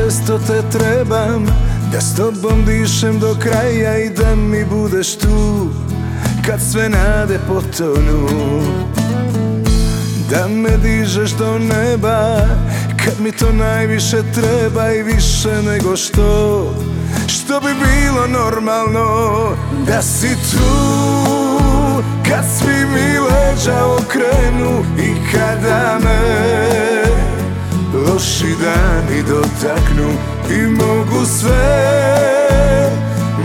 isto te trebam Da s tobom dišem do kraja i da mi budeš tu Kad sve nade potonu. Da me dižeš do neba Kad mi to najviše treba i više nego što Što bi bilo normalno Da si tu. Kad svi mi leđa okrenu I kada me dotaknu I mogu sve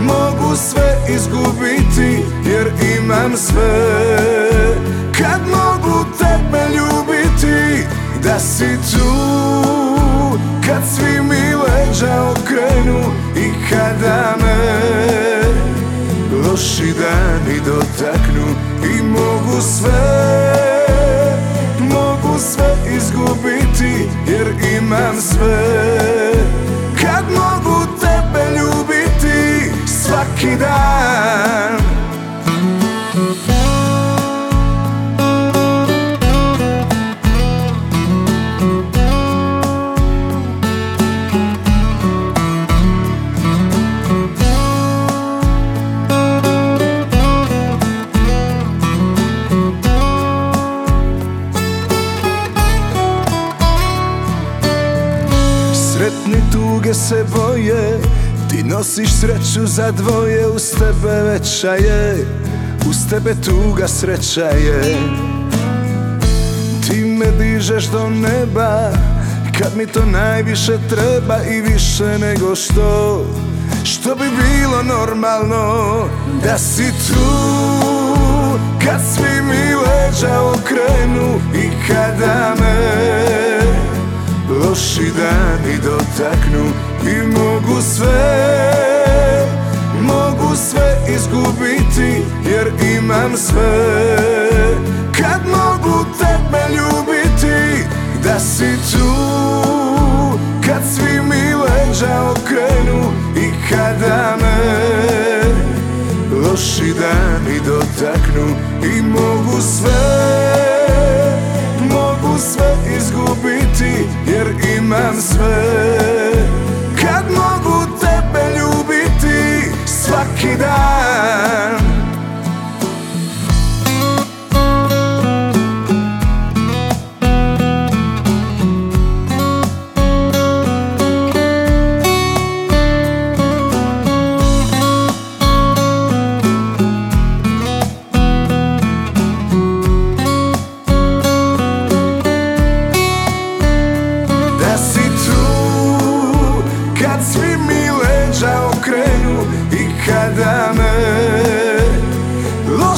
Mogu sve izgubiti Jer imam sve. Kad mogu tebe ljubiti Da si tu. Kad svi mi leđa okrenu I kada me Loši dani dotaknu I mogu sve ir imens vėl. Tuge se boje. Ti nosiš sreću za dvoje Uz tebe veća je. Uz tebe tuga sreća je. Ti me dižeš do neba Kad mi to najviše treba I više nego što Što bi bilo normalno Da si tu. Kad svi mi leđa okrenu I kada me Loši dani dotaknu i mogu sve Mogu sve izgubiti jer imam sve. Kad mogu tebe ljubiti da si tu. Kad svi mi leđa okrenu i kada me Loši dani dotaknu. I mogu sve Mogu sve izgubiti jer imam sve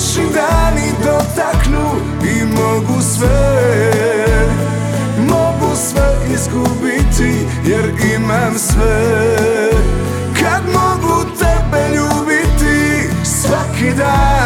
loši dani dotaknu I mogu sve, mogu sve izgubiti Jer imam sve. Kad mogu tebe ljubiti svaki dan